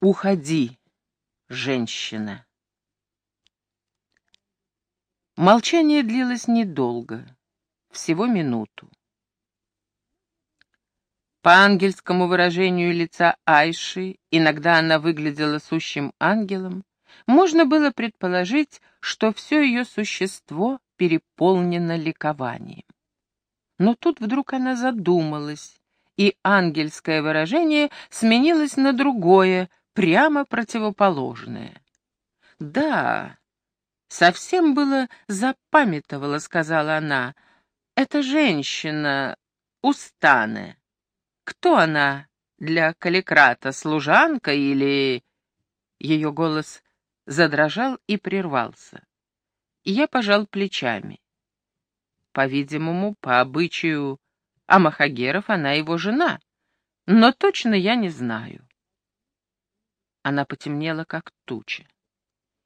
Уходи, женщина. Молчание длилось недолго, всего минуту. По ангельскому выражению лица Айши, иногда она выглядела сущим ангелом, можно было предположить, что все ее существо переполнено ликованием. Но тут вдруг она задумалась, и ангельское выражение сменилось на другое, прямо противоположное. «Да, совсем было запамятовала», — сказала она. «Это женщина, Устане. Кто она для каликрата, служанка или...» Ее голос задрожал и прервался. Я пожал плечами. По-видимому, по обычаю Амахагеров она его жена, но точно я не знаю. Она потемнела, как туча.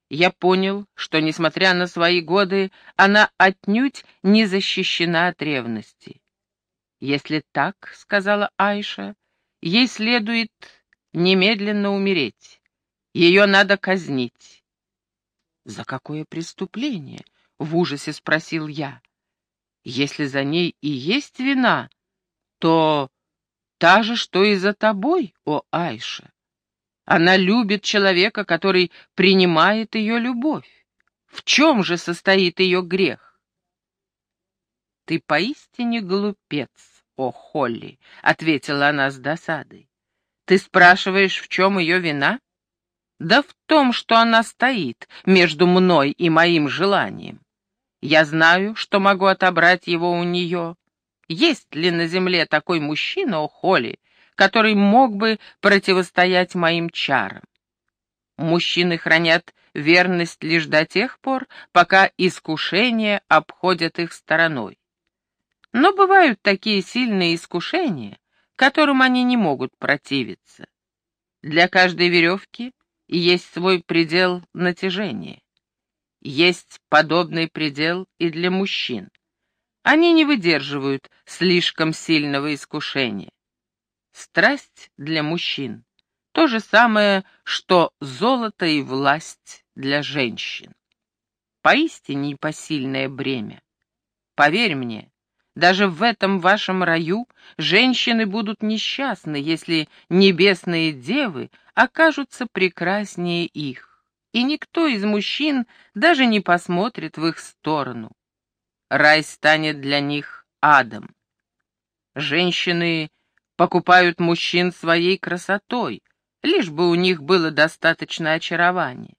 Я понял, что, несмотря на свои годы, она отнюдь не защищена от ревности. «Если так, — сказала Айша, — ей следует немедленно умереть. Ее надо казнить». «За какое преступление?» — в ужасе спросил я. «Если за ней и есть вина, то та же, что и за тобой, о Айша. Она любит человека, который принимает ее любовь. В чем же состоит ее грех? «Ты поистине глупец, о Холли», — ответила она с досадой. «Ты спрашиваешь, в чем ее вина?» «Да в том, что она стоит между мной и моим желанием. Я знаю, что могу отобрать его у нее. Есть ли на земле такой мужчина, о Холли, который мог бы противостоять моим чарам. Мужчины хранят верность лишь до тех пор, пока искушения обходят их стороной. Но бывают такие сильные искушения, которым они не могут противиться. Для каждой веревки есть свой предел натяжения. Есть подобный предел и для мужчин. Они не выдерживают слишком сильного искушения. Страсть для мужчин — то же самое, что золото и власть для женщин. Поистине непосильное бремя. Поверь мне, даже в этом вашем раю женщины будут несчастны, если небесные девы окажутся прекраснее их, и никто из мужчин даже не посмотрит в их сторону. Рай станет для них адом. Женщины покупают мужчин своей красотой, лишь бы у них было достаточно очарования.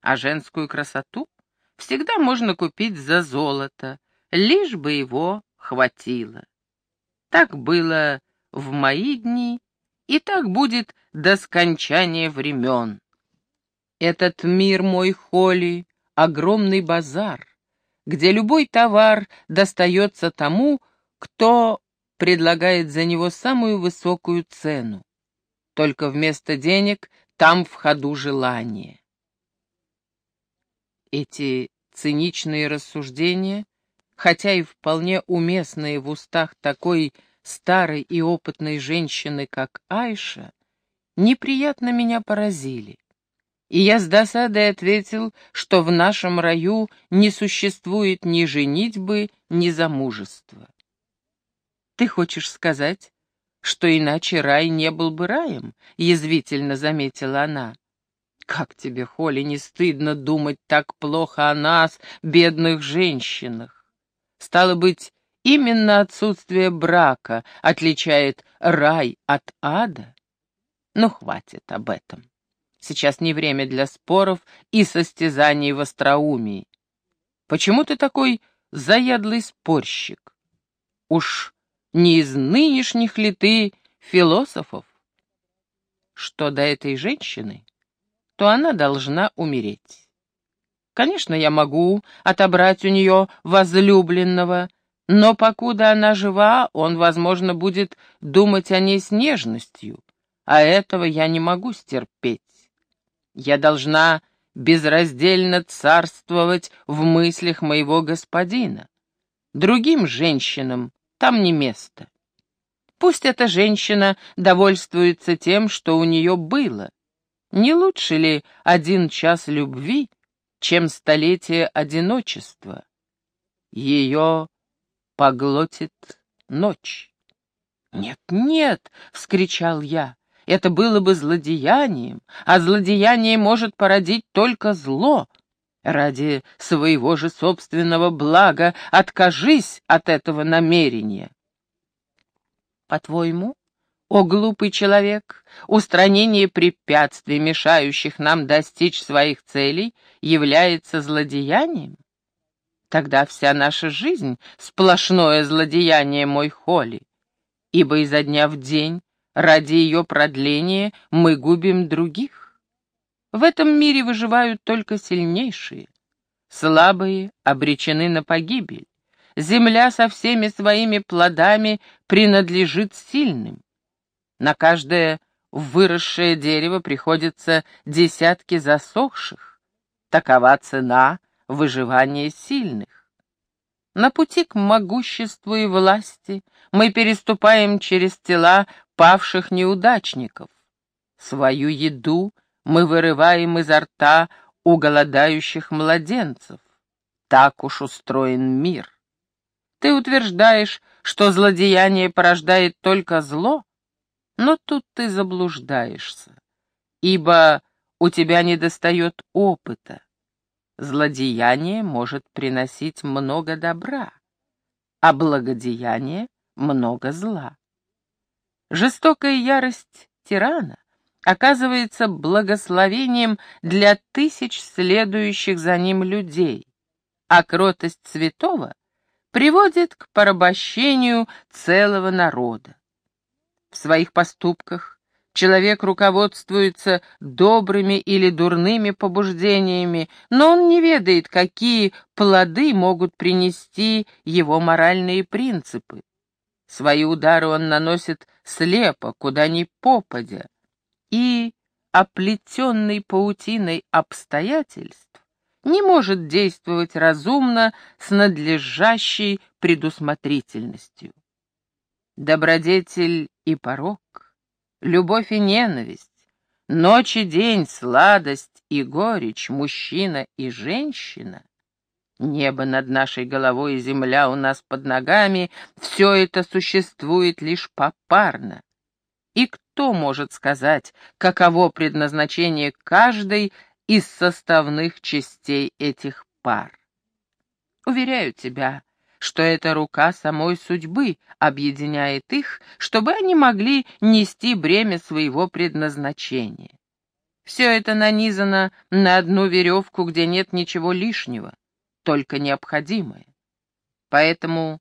А женскую красоту всегда можно купить за золото, лишь бы его хватило. Так было в мои дни, и так будет до скончания времен. Этот мир мой холи — огромный базар, где любой товар достается тому, кто предлагает за него самую высокую цену. Только вместо денег там в ходу желание. Эти циничные рассуждения, хотя и вполне уместные в устах такой старой и опытной женщины, как Айша, неприятно меня поразили. И я с досадой ответил, что в нашем раю не существует ни женитьбы, ни замужества. «Ты хочешь сказать, что иначе рай не был бы раем?» — язвительно заметила она. «Как тебе, Холли, не стыдно думать так плохо о нас, бедных женщинах? Стало быть, именно отсутствие брака отличает рай от ада? Ну, хватит об этом. Сейчас не время для споров и состязаний в остроумии. Почему ты такой заядлый спорщик? Уж не из нынешних ли ты философов? Что до этой женщины, то она должна умереть. Конечно, я могу отобрать у нее возлюбленного, но покуда она жива, он, возможно, будет думать о ней с нежностью, а этого я не могу стерпеть. Я должна безраздельно царствовать в мыслях моего господина. Другим женщинам там не место. Пусть эта женщина довольствуется тем, что у нее было. Не лучше ли один час любви, чем столетие одиночества? Ее поглотит ночь. «Нет, нет!» — вскричал я. «Это было бы злодеянием, а злодеяние может породить только зло. Ради своего же собственного блага откажись от этого намерения». «По-твоему, о глупый человек, устранение препятствий, мешающих нам достичь своих целей, является злодеянием? Тогда вся наша жизнь — сплошное злодеяние, мой Холли, ибо изо дня в день ради ее продления мы губим других. В этом мире выживают только сильнейшие. Слабые обречены на погибель. Земля со всеми своими плодами принадлежит сильным. На каждое выросшее дерево приходится десятки засохших. Такова цена выживания сильных. На пути к могуществу и власти мы переступаем через тела павших неудачников. Свою еду мы вырываем изо рта у голодающих младенцев. Так уж устроен мир. Ты утверждаешь, что злодеяние порождает только зло, но тут ты заблуждаешься, ибо у тебя недостает опыта. Злодеяние может приносить много добра, а благодеяние — много зла. Жестокая ярость тирана оказывается благословением для тысяч следующих за ним людей, а кротость святого приводит к порабощению целого народа. В своих поступках человек руководствуется добрыми или дурными побуждениями, но он не ведает, какие плоды могут принести его моральные принципы. Свои удары он наносит слепо, куда ни попадя, и, оплетенный паутиной обстоятельств, не может действовать разумно с надлежащей предусмотрительностью. Добродетель и порок, любовь и ненависть, ночь и день, сладость и горечь, мужчина и женщина, небо над нашей головой и земля у нас под ногами, все это существует лишь попарно. И кто может сказать, каково предназначение каждой из составных частей этих пар? Уверяю тебя, что эта рука самой судьбы объединяет их, чтобы они могли нести бремя своего предназначения. Все это нанизано на одну веревку, где нет ничего лишнего, только необходимое. Поэтому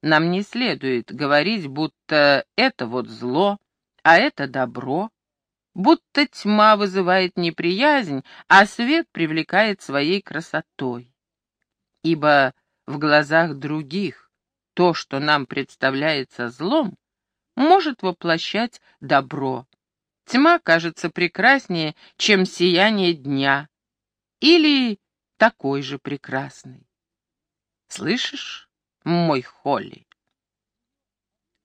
нам не следует говорить, будто это вот зло, а это добро, будто тьма вызывает неприязнь, а свет привлекает своей красотой. Ибо в глазах других то, что нам представляется злом, может воплощать добро. Тьма кажется прекраснее, чем сияние дня, или такой же прекрасный. Слышишь, мой Холли?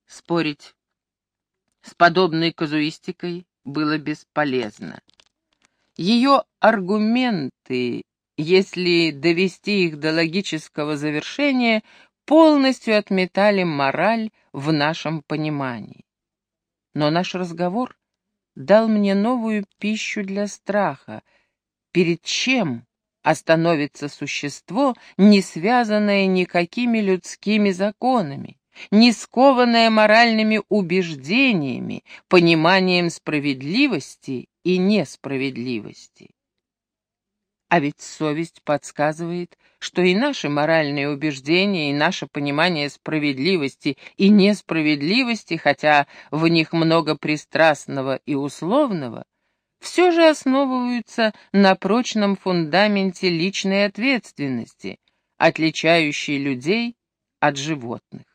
Спорить с подобной казуистикой было бесполезно. Ее аргументы если довести их до логического завершения, полностью отметали мораль в нашем понимании. Но наш разговор дал мне новую пищу для страха. Перед чем остановится существо, не связанное никакими людскими законами, не скованное моральными убеждениями, пониманием справедливости и несправедливости? А ведь совесть подсказывает, что и наши моральные убеждения, и наше понимание справедливости и несправедливости, хотя в них много пристрастного и условного, все же основываются на прочном фундаменте личной ответственности, отличающей людей от животных.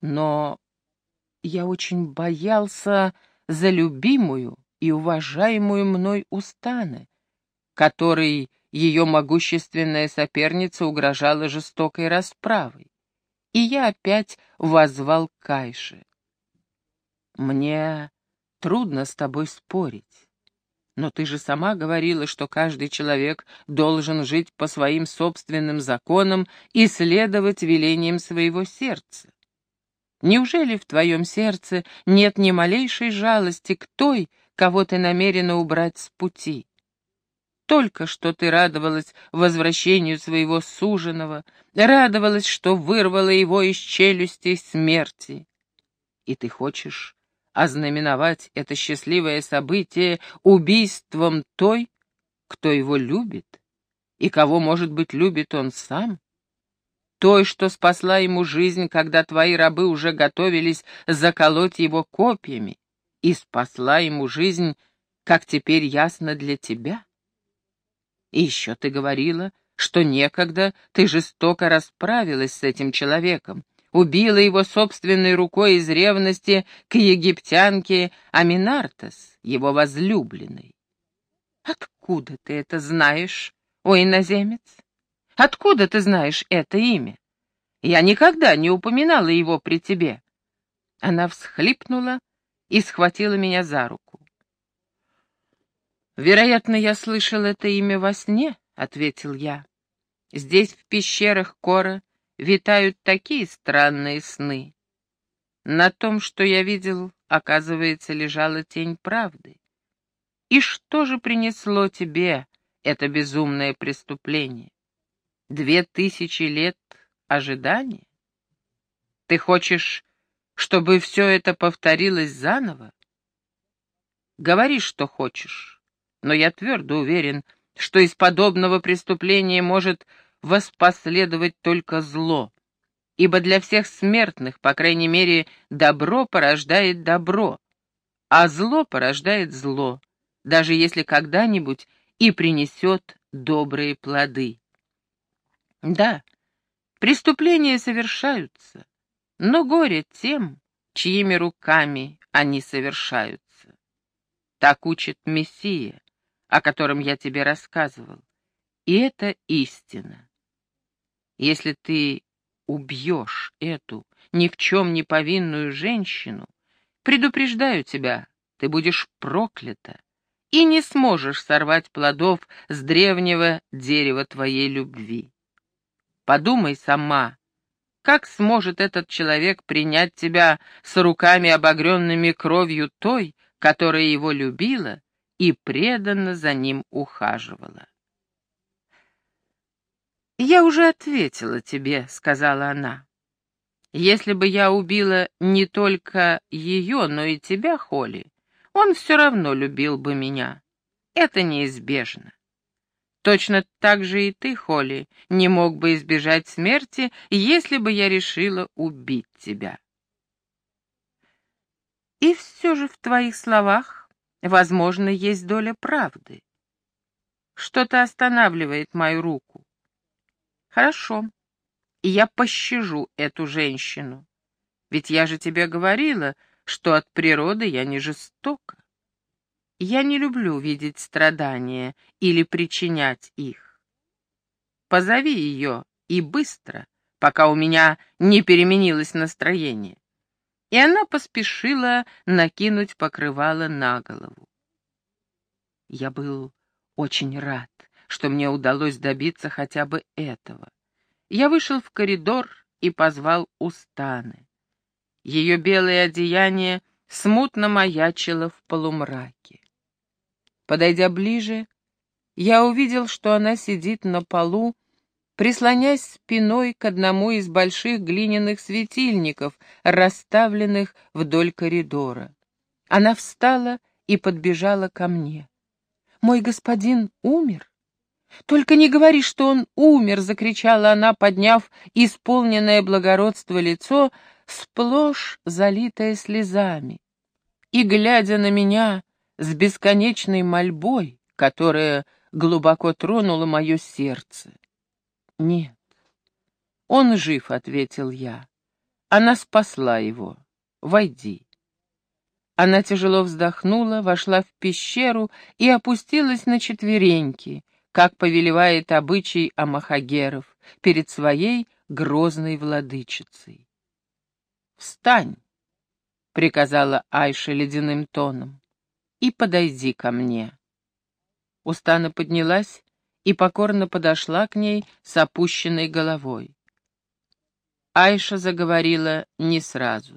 Но я очень боялся за любимую и уважаемую мной Устаны, которой ее могущественная соперница угрожала жестокой расправой. И я опять возвал Кайше. «Мне трудно с тобой спорить. Но ты же сама говорила, что каждый человек должен жить по своим собственным законам и следовать велениям своего сердца. Неужели в твоем сердце нет ни малейшей жалости к той, кого ты намерена убрать с пути? Только что ты радовалась возвращению своего суженого, радовалась, что вырвала его из челюстей смерти. И ты хочешь ознаменовать это счастливое событие убийством той, кто его любит, и кого, может быть, любит он сам? Той, что спасла ему жизнь, когда твои рабы уже готовились заколоть его копьями, и спасла ему жизнь, как теперь ясно для тебя? И еще ты говорила, что некогда ты жестоко расправилась с этим человеком, убила его собственной рукой из ревности к египтянке Аминартес, его возлюбленной. Откуда ты это знаешь, о иноземец? Откуда ты знаешь это имя? Я никогда не упоминала его при тебе. Она всхлипнула и схватила меня за руку. «Вероятно, я слышал это имя во сне», — ответил я. «Здесь, в пещерах Кора, витают такие странные сны. На том, что я видел, оказывается, лежала тень правды. И что же принесло тебе это безумное преступление? Две тысячи лет ожидания? Ты хочешь, чтобы все это повторилось заново? Говори, что хочешь но я твердо уверен, что из подобного преступления может воспоследовать только зло, ибо для всех смертных, по крайней мере, добро порождает добро, а зло порождает зло, даже если когда-нибудь и принесет добрые плоды. Да, преступления совершаются, но горе тем, чьими руками они совершаются. Так учит Мессия о котором я тебе рассказывал. И это истина. Если ты убьешь эту ни в чем не повинную женщину, предупреждаю тебя, ты будешь проклята и не сможешь сорвать плодов с древнего дерева твоей любви. Подумай сама, как сможет этот человек принять тебя с руками, обогренными кровью той, которая его любила, и преданно за ним ухаживала. «Я уже ответила тебе», — сказала она. «Если бы я убила не только ее, но и тебя, Холли, он все равно любил бы меня. Это неизбежно. Точно так же и ты, Холли, не мог бы избежать смерти, если бы я решила убить тебя». И все же в твоих словах Возможно, есть доля правды. Что-то останавливает мою руку. Хорошо, и я пощажу эту женщину. Ведь я же тебе говорила, что от природы я не жестока. Я не люблю видеть страдания или причинять их. Позови ее и быстро, пока у меня не переменилось настроение и она поспешила накинуть покрывало на голову. Я был очень рад, что мне удалось добиться хотя бы этого. Я вышел в коридор и позвал Устаны. Ее белое одеяние смутно маячило в полумраке. Подойдя ближе, я увидел, что она сидит на полу, прислонясь спиной к одному из больших глиняных светильников, расставленных вдоль коридора. Она встала и подбежала ко мне. «Мой господин умер?» «Только не говори, что он умер!» — закричала она, подняв исполненное благородство лицо, сплошь залитое слезами. И, глядя на меня с бесконечной мольбой, которая глубоко тронула мое сердце. «Нет, он жив», — ответил я. «Она спасла его. Войди». Она тяжело вздохнула, вошла в пещеру и опустилась на четвереньки, как повелевает обычай амахагеров, перед своей грозной владычицей. «Встань!» приказала Айша ледяным тоном, — «и подойди ко мне». Устана поднялась и покорно подошла к ней с опущенной головой. Айша заговорила не сразу.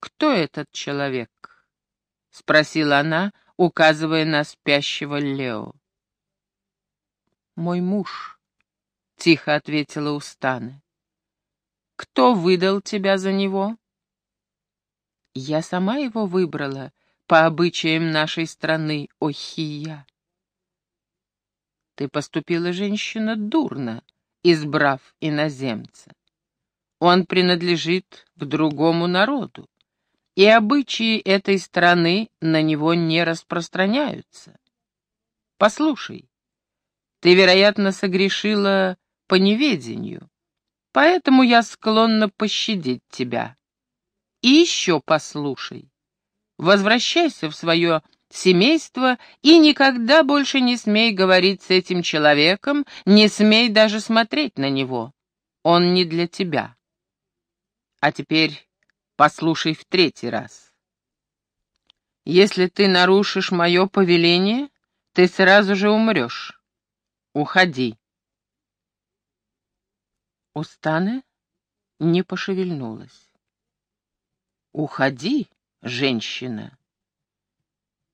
«Кто этот человек?» — спросила она, указывая на спящего Лео. «Мой муж», — тихо ответила Устаны. «Кто выдал тебя за него?» «Я сама его выбрала по обычаям нашей страны, Охия». «Ты поступила, женщина, дурно, избрав иноземца. Он принадлежит к другому народу и обычаи этой страны на него не распространяются. Послушай, ты, вероятно, согрешила по неведению, поэтому я склонна пощадить тебя. И еще послушай. Возвращайся в свое семейство и никогда больше не смей говорить с этим человеком, не смей даже смотреть на него. Он не для тебя. А теперь Послушай в третий раз. Если ты нарушишь мое повеление, ты сразу же умрешь. Уходи. Устаны не пошевельнулась. «Уходи, женщина!»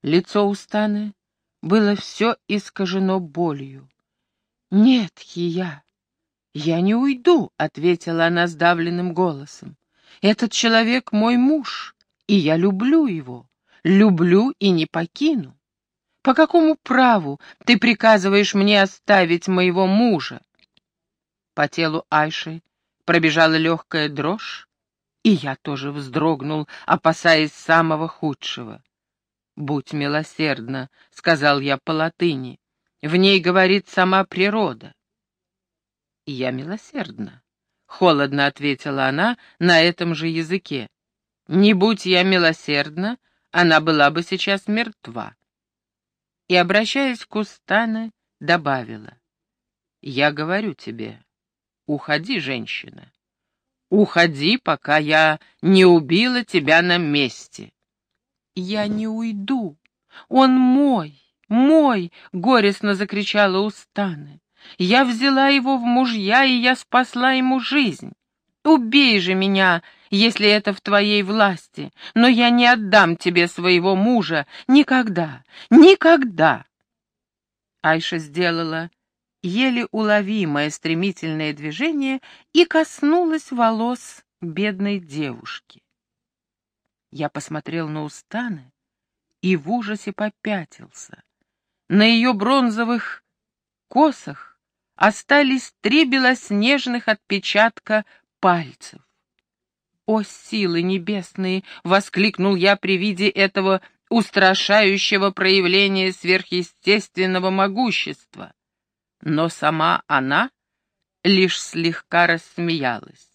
Лицо Устаны было все искажено болью. «Нет, Хия, я не уйду», — ответила она сдавленным голосом. Этот человек мой муж, и я люблю его, люблю и не покину. По какому праву ты приказываешь мне оставить моего мужа? По телу Айши пробежала легкая дрожь, и я тоже вздрогнул, опасаясь самого худшего. «Будь милосердна», — сказал я по латыни, — «в ней говорит сама природа». Я милосердна. — холодно ответила она на этом же языке. «Не будь я милосердна, она была бы сейчас мертва». И, обращаясь к Устане, добавила. «Я говорю тебе, уходи, женщина. Уходи, пока я не убила тебя на месте». «Я не уйду. Он мой, мой!» — горестно закричала Устаны. Я взяла его в мужья, и я спасла ему жизнь. Убей же меня, если это в твоей власти, но я не отдам тебе своего мужа никогда, никогда. Айша сделала еле уловимое стремительное движение и коснулась волос бедной девушки. Я посмотрел на Устаны и в ужасе попятился. На ее бронзовых косах остались три белоснежных отпечатка пальцев. «О, силы небесные!» — воскликнул я при виде этого устрашающего проявления сверхъестественного могущества. Но сама она лишь слегка рассмеялась.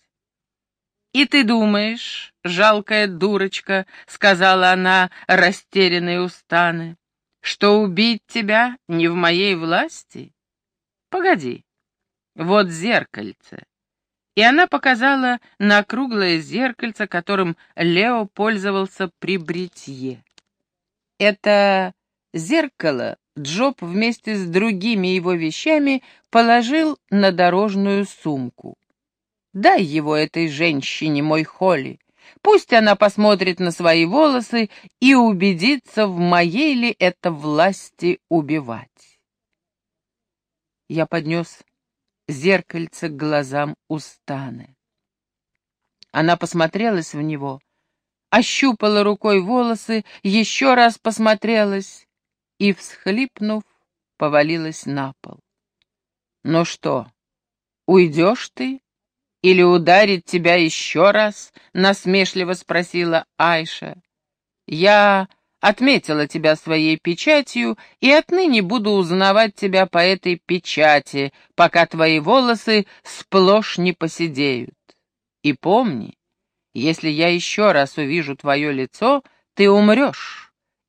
«И ты думаешь, жалкая дурочка, — сказала она, растерянной устаны, — что убить тебя не в моей власти? Погоди, вот зеркальце. И она показала на круглое зеркальце, которым Лео пользовался при бритье. Это зеркало Джоб вместе с другими его вещами положил на дорожную сумку. «Дай его этой женщине, мой Холли. Пусть она посмотрит на свои волосы и убедится, в моей ли это власти убивать». Я поднес зеркальце к глазам Устаны. Она посмотрелась в него, ощупала рукой волосы, еще раз посмотрелась и, всхлипнув, повалилась на пол. «Ну что, уйдешь ты? Или ударить тебя еще раз?» — насмешливо спросила Айша. «Я отметила тебя своей печатью и отныне буду узнавать тебя по этой печати, пока твои волосы сплошь не поседеют. И помни, если я еще раз увижу твое лицо, ты умрешь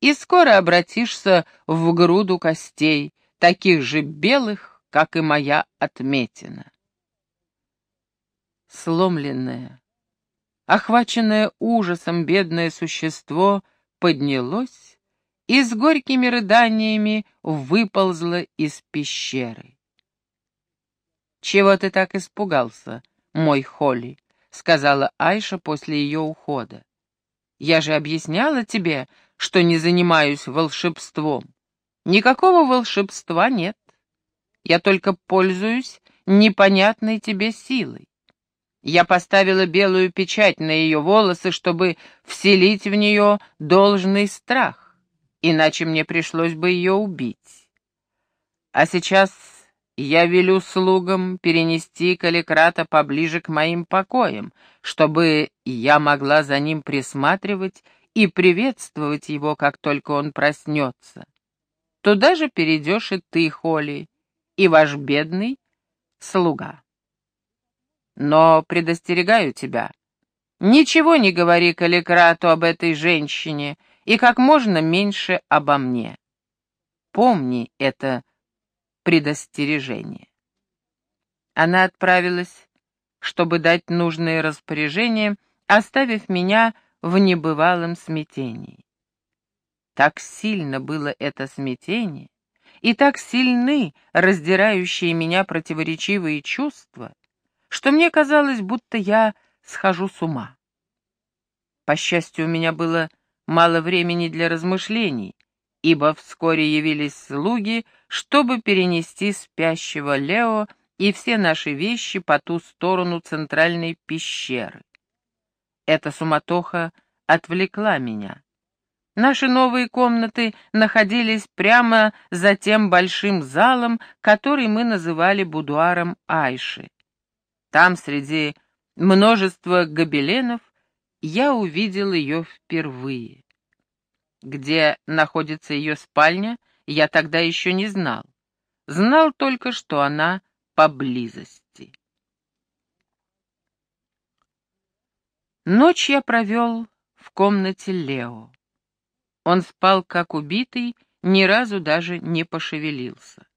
и скоро обратишься в груду костей, таких же белых, как и моя отметина. Сломленная, охваченное ужасом бедное существо поднялось и с горькими рыданиями выползло из пещеры. «Чего ты так испугался, мой Холли?» — сказала Айша после ее ухода. «Я же объясняла тебе, что не занимаюсь волшебством. Никакого волшебства нет. Я только пользуюсь непонятной тебе силой. Я поставила белую печать на ее волосы, чтобы вселить в нее должный страх, иначе мне пришлось бы ее убить. А сейчас я велю слугам перенести Каликрата поближе к моим покоям, чтобы я могла за ним присматривать и приветствовать его, как только он проснется. Туда же перейдешь и ты, Холли, и ваш бедный слуга. Но предостерегаю тебя, ничего не говори Каликрату об этой женщине и как можно меньше обо мне. Помни это предостережение. Она отправилась, чтобы дать нужные распоряжения, оставив меня в небывалом смятении. Так сильно было это смятение, и так сильны раздирающие меня противоречивые чувства, что мне казалось, будто я схожу с ума. По счастью, у меня было мало времени для размышлений, ибо вскоре явились слуги, чтобы перенести спящего Лео и все наши вещи по ту сторону центральной пещеры. Эта суматоха отвлекла меня. Наши новые комнаты находились прямо за тем большим залом, который мы называли будуаром Айши. Там, среди множества гобеленов, я увидел ее впервые. Где находится ее спальня, я тогда еще не знал. Знал только, что она поблизости. Ночь я провел в комнате Лео. Он спал как убитый, ни разу даже не пошевелился.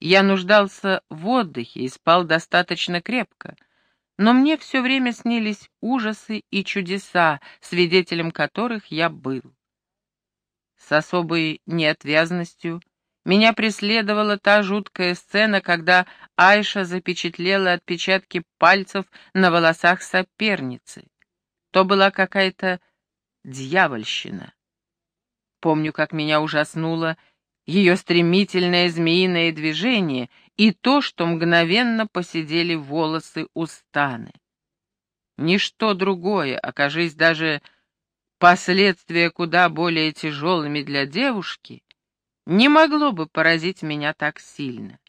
Я нуждался в отдыхе и спал достаточно крепко, но мне все время снились ужасы и чудеса, свидетелем которых я был. С особой неотвязностью меня преследовала та жуткая сцена, когда Айша запечатлела отпечатки пальцев на волосах соперницы. То была какая-то дьявольщина. Помню, как меня ужаснуло ее стремительное змеиное движение и то, что мгновенно посидели волосы у станы. Ничто другое, окажись даже последствия куда более тяжелыми для девушки, не могло бы поразить меня так сильно.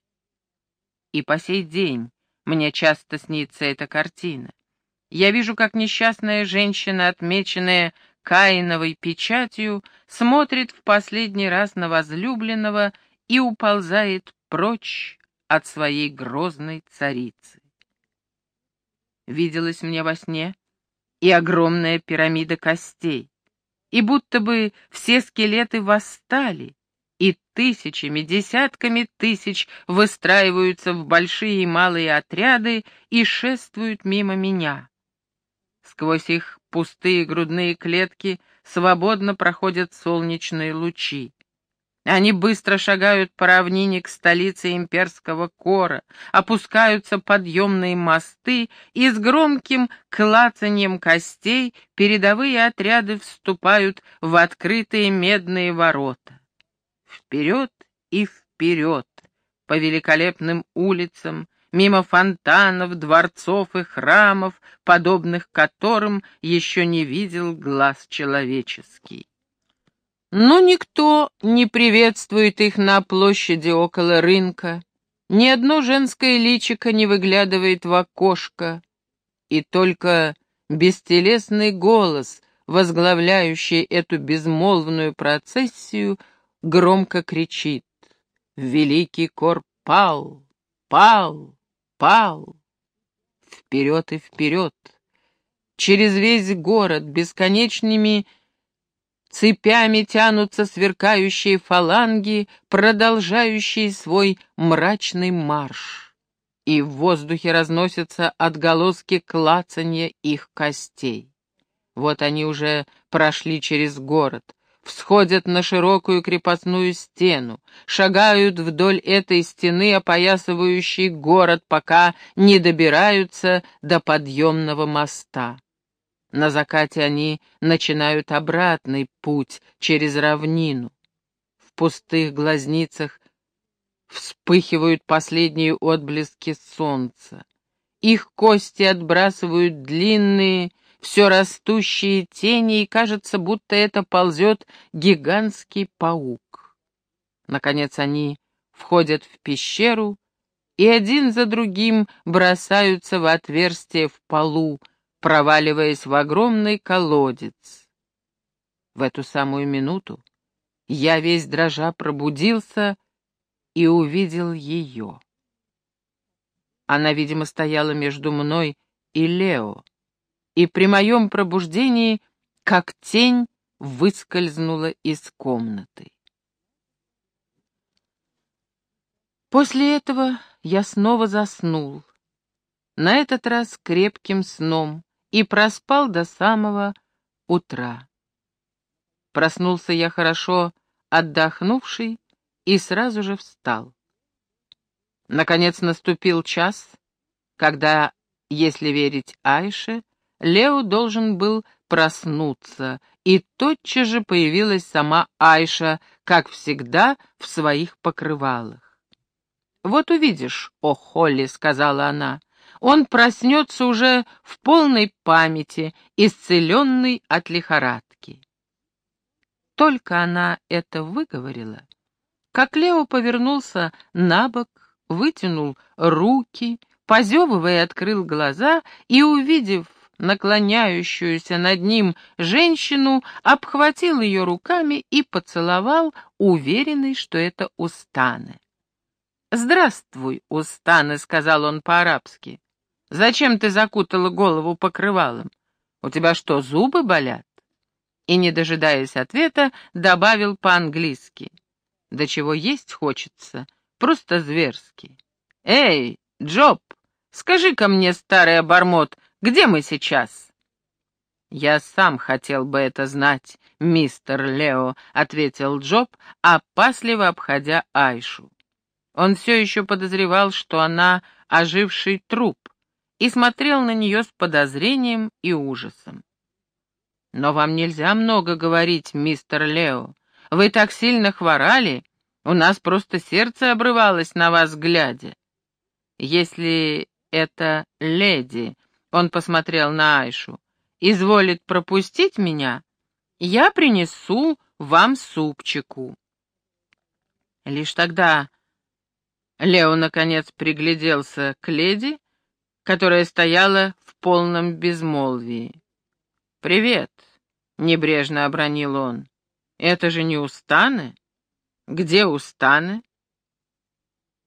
И по сей день мне часто снится эта картина. Я вижу, как несчастная женщина, отмеченная Каиновой печатью, смотрит в последний раз на возлюбленного и уползает прочь от своей грозной царицы. Виделась мне во сне и огромная пирамида костей, и будто бы все скелеты восстали, и тысячами, десятками тысяч выстраиваются в большие и малые отряды и шествуют мимо меня. Сквозь их пустые грудные клетки свободно проходят солнечные лучи. Они быстро шагают по равнине к столице имперского кора, опускаются подъемные мосты, и с громким клацаньем костей передовые отряды вступают в открытые медные ворота. Вперед и вперед по великолепным улицам, мимо фонтанов, дворцов и храмов, подобных которым еще не видел глаз человеческий. Но никто не приветствует их на площади около рынка, ни одно женское личико не выглядывает в окошко, и только бестелесный голос, возглавляющий эту безмолвную процессию, громко кричит «Великий кор пал, пал!» Пал. Вперед и вперед. Через весь город бесконечными цепями тянутся сверкающие фаланги, продолжающие свой мрачный марш. и в воздухе разносятся отголоски клацанья их костей. Вот они уже прошли через город, всходят на широкую крепостную стену, шагают вдоль этой стены, опоясывающей город, пока не добираются до подъемного моста. На закате они начинают обратный путь через равнину. В пустых глазницах вспыхивают последние отблески солнца. Их кости отбрасывают длинные, все растущие тени, и кажется, будто это ползет гигантский паук. Наконец они входят в пещеру и один за другим бросаются в отверстие в полу, проваливаясь в огромный колодец. В эту самую минуту я весь дрожа пробудился и увидел ее. Она, видимо, стояла между мной и Лео, и при моем пробуждении, как тень, выскользнула из комнаты. После этого я снова заснул, на этот раз крепким сном, и проспал до самого утра. Проснулся я хорошо отдохнувший и сразу же встал. Наконец наступил час, когда, если верить Айше, Лео должен был проснуться, и тотчас же появилась сама Айша, как всегда, в своих покрывалах. «Вот увидишь, о Холли», — сказала она, — «он проснется уже в полной памяти, исцеленный от лихорадки». Только она это выговорила, как Лео повернулся на бок, вытянул руки, позевывая, открыл глаза и, увидев наклоняющуюся над ним женщину, обхватил ее руками и поцеловал, уверенный, что это Устаны. «Здравствуй, Устаны», — сказал он по-арабски. «Зачем ты закутала голову покрывалом? У тебя что, зубы болят?» И, не дожидаясь ответа, добавил по-английски. До чего есть хочется, просто зверски. «Эй, Джоб, скажи-ка мне, старый обормот, где мы сейчас?» «Я сам хотел бы это знать, мистер Лео», — ответил Джоб, опасливо обходя Айшу. Он все еще подозревал, что она оживший труп, и смотрел на нее с подозрением и ужасом. «Но вам нельзя много говорить, мистер Лео. Вы так сильно хворали, у нас просто сердце обрывалось на вас глядя. Если это леди, он посмотрел на Айшу, изволит пропустить меня, я принесу вам супчику. Лишь тогда Лео, наконец, пригляделся к леди, которая стояла в полном безмолвии. «Привет», — небрежно обронил он. Это же не Устаны? Где Устаны?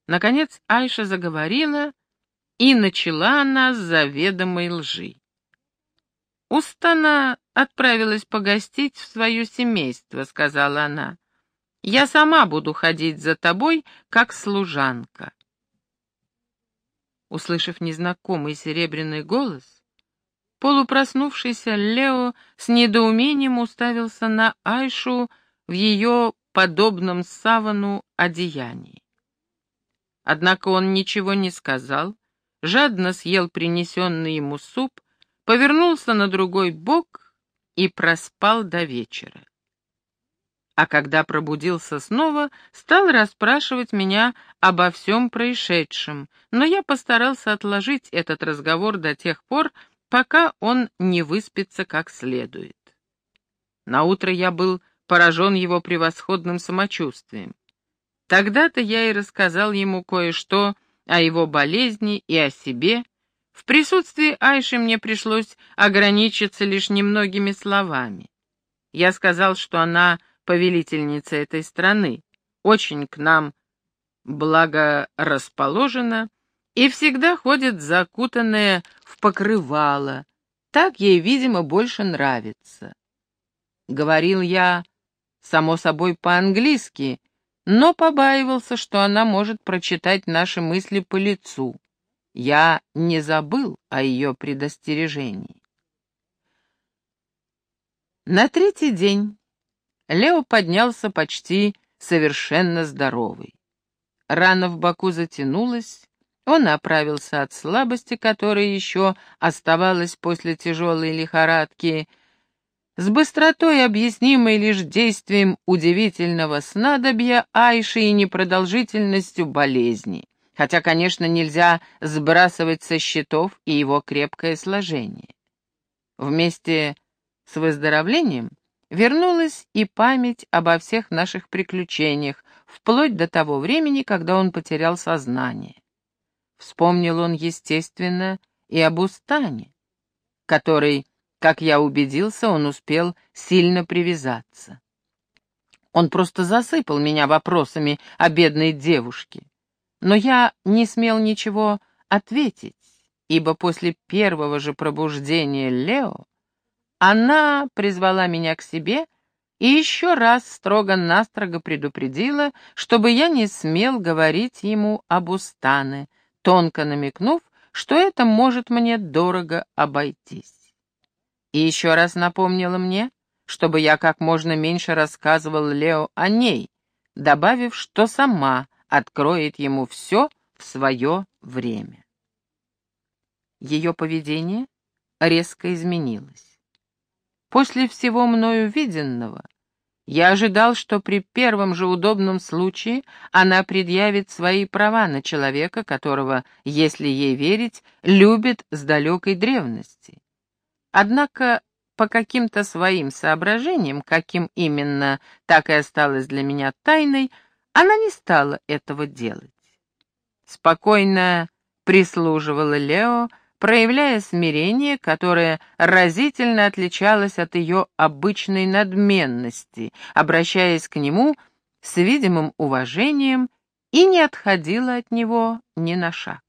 Наконец Айша заговорила, и начала она с заведомой лжи. «Устана отправилась погостить в свое семейство», — сказала она. «Я сама буду ходить за тобой, как служанка». Услышав незнакомый серебряный голос, Полупроснувшийся Лео с недоумением уставился на Айшу в ее подобном савану одеянии. Однако он ничего не сказал, жадно съел принесенный ему суп, повернулся на другой бок и проспал до вечера. А когда пробудился снова, стал расспрашивать меня обо всем происшедшем, но я постарался отложить этот разговор до тех пор, пока он не выспится как следует. Наутро я был поражен его превосходным самочувствием. Тогда-то я и рассказал ему кое-что о его болезни и о себе. В присутствии Айши мне пришлось ограничиться лишь немногими словами. Я сказал, что она повелительница этой страны, очень к нам благорасположена и всегда ходит закутанная в покрывало. Так ей, видимо, больше нравится. Говорил я, само собой, по-английски, но побаивался, что она может прочитать наши мысли по лицу. я не забыл о ее предостережении. На третий день Лео поднялся почти совершенно здоровый. Рана в боку затянулась, он оправился от слабости, которая еще оставалась после тяжелой лихорадки, с быстротой, объяснимой лишь действием удивительного снадобья Айши и непродолжительностью болезни, хотя, конечно, нельзя сбрасывать со счетов и его крепкое сложение. Вместе с выздоровлением вернулась и память обо всех наших приключениях, вплоть до того времени, когда он потерял сознание. Вспомнил он, естественно, и об Устане, который, как я убедился, он успел сильно привязаться. Он просто засыпал меня вопросами о бедной девушке. Но я не смел ничего ответить, ибо после первого же пробуждения Лео она призвала меня к себе и еще раз строго-настрого предупредила, чтобы я не смел говорить ему об Устане, тонко намекнув, что это может мне дорого обойтись. И еще раз напомнила мне, чтобы я как можно меньше рассказывал Лео о ней, добавив, что сама откроет ему все в свое время. Ее поведение резко изменилось. После всего мною виденного, я ожидал, что при первом же удобном случае она предъявит свои права на человека, которого, если ей верить, любит с далекой древности. Однако по каким-то своим соображениям, каким именно, так и осталось для меня тайной, она не стала этого делать. Спокойно прислуживала Лео, проявляя смирение, которое разительно отличалось от ее обычной надменности, обращаясь к нему с видимым уважением и не отходила от него ни на шаг.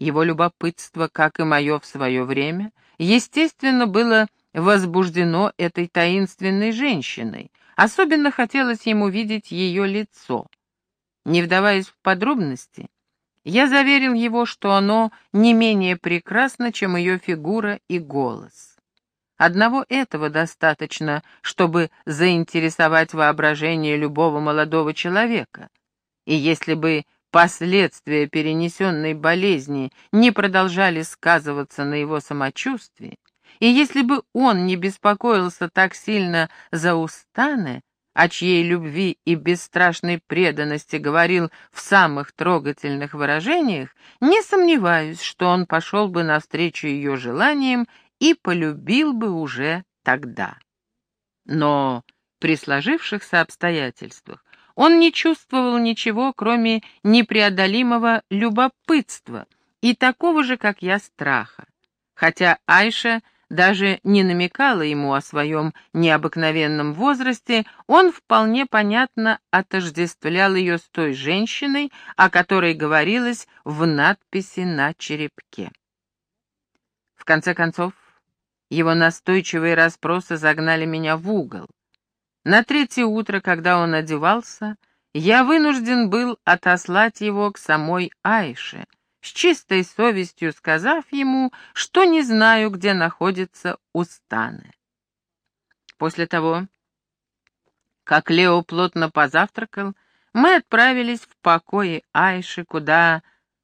Его любопытство, как и мое в свое время, естественно, было возбуждено этой таинственной женщиной, особенно хотелось ему видеть ее лицо. Не вдаваясь в подробности, я заверил его, что оно не менее прекрасно, чем ее фигура и голос. Одного этого достаточно, чтобы заинтересовать воображение любого молодого человека. И если бы последствия перенесенной болезни не продолжали сказываться на его самочувствии, и если бы он не беспокоился так сильно за Устаны, о чьей любви и бесстрашной преданности говорил в самых трогательных выражениях, не сомневаюсь, что он пошел бы навстречу ее желаниям и полюбил бы уже тогда. Но при сложившихся обстоятельствах он не чувствовал ничего, кроме непреодолимого любопытства и такого же, как я, страха. Хотя Айша даже не намекала ему о своем необыкновенном возрасте, он вполне понятно отождествлял ее с той женщиной, о которой говорилось в надписи на черепке. В конце концов, его настойчивые расспросы загнали меня в угол. На третье утро, когда он одевался, я вынужден был отослать его к самой Айше — с чистой совестью сказав ему, что не знаю, где находится Устаны. После того, как Лео плотно позавтракал, мы отправились в покои Айши, куда,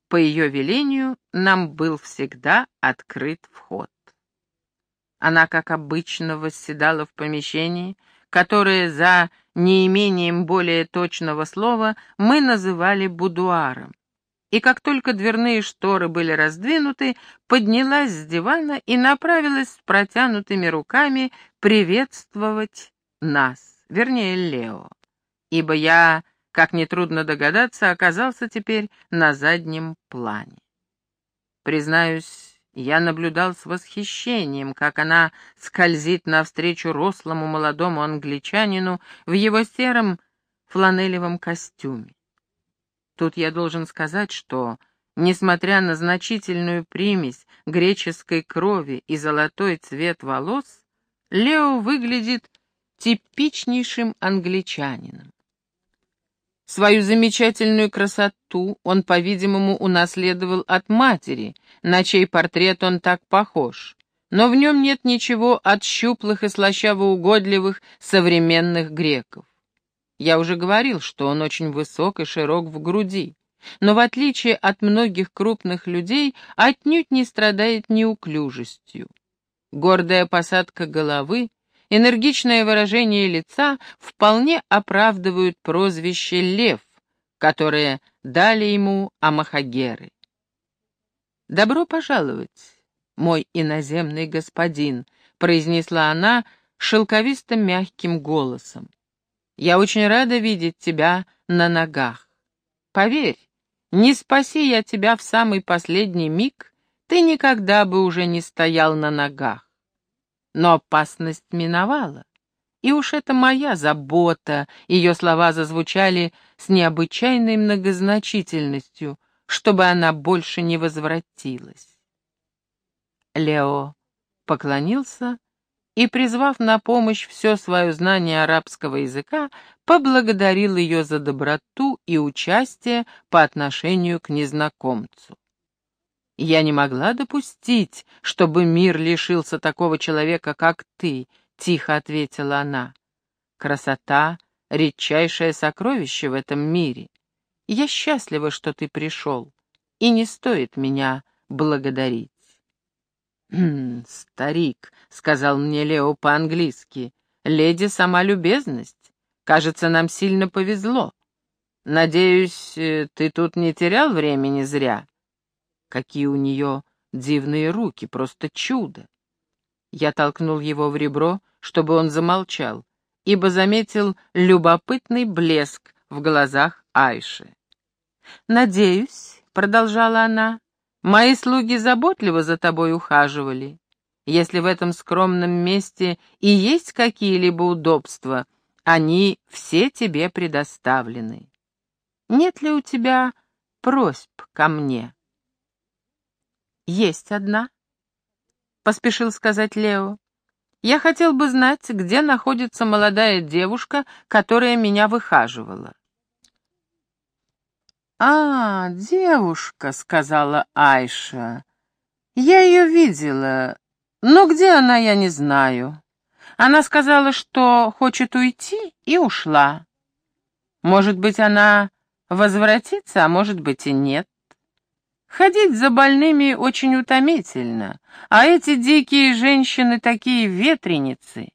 по ее велению, нам был всегда открыт вход. Она, как обычно, восседала в помещении, которое за неимением более точного слова мы называли будуаром и как только дверные шторы были раздвинуты, поднялась с дивана и направилась с протянутыми руками приветствовать нас, вернее, Лео, ибо я, как нетрудно догадаться, оказался теперь на заднем плане. Признаюсь, я наблюдал с восхищением, как она скользит навстречу рослому молодому англичанину в его сером фланелевом костюме. Тут я должен сказать, что, несмотря на значительную примесь греческой крови и золотой цвет волос, Лео выглядит типичнейшим англичанином. Свою замечательную красоту он, по-видимому, унаследовал от матери, на чей портрет он так похож. Но в нем нет ничего от щуплых и слащаво-угодливых современных греков. Я уже говорил, что он очень высок и широк в груди, но в отличие от многих крупных людей отнюдь не страдает неуклюжестью. Гордая посадка головы, энергичное выражение лица вполне оправдывают прозвище «Лев», которое дали ему амахагеры. «Добро пожаловать, мой иноземный господин», — произнесла она шелковисто-мягким голосом. «Я очень рада видеть тебя на ногах. Поверь, не спаси я тебя в самый последний миг, ты никогда бы уже не стоял на ногах. Но опасность миновала. И уж это моя забота, ее слова зазвучали с необычайной многозначительностью, чтобы она больше не возвратилась. Лео поклонился и, призвав на помощь все свое знание арабского языка, поблагодарил ее за доброту и участие по отношению к незнакомцу. Я не могла допустить, чтобы мир лишился такого человека, как ты, — тихо ответила она. Красота — редчайшее сокровище в этом мире. Я счастлива, что ты пришел, и не стоит меня благодарить. «Хм, старик», — сказал мне Лео по-английски, — «леди сама любезность. Кажется, нам сильно повезло. Надеюсь, э, ты тут не терял времени зря?» Какие у нее дивные руки, просто чудо. Я толкнул его в ребро, чтобы он замолчал, ибо заметил любопытный блеск в глазах Айши. «Надеюсь», — продолжала она, — «мои слуги заботливо за тобой ухаживали. Если в этом скромном месте и есть какие-либо удобства, они все тебе предоставлены. Нет ли у тебя просьб ко мне?» «Есть одна», — поспешил сказать Лео. «Я хотел бы знать, где находится молодая девушка, которая меня выхаживала». «А, девушка», — сказала Айша. «Я ее видела, но где она, я не знаю. Она сказала, что хочет уйти, и ушла. Может быть, она возвратится, а может быть и нет. Ходить за больными очень утомительно, а эти дикие женщины такие ветреницы.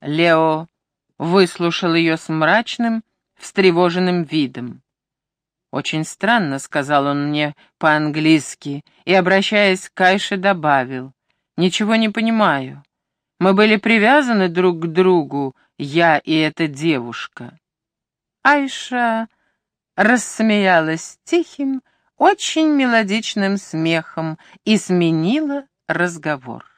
Лео выслушал ее с мрачным, встревоженным видом. «Очень странно», — сказал он мне по-английски, и, обращаясь к Кайше, добавил. «Ничего не понимаю. Мы были привязаны друг к другу, я и эта девушка». Айша рассмеялась тихим, очень мелодичным смехом и сменила разговор.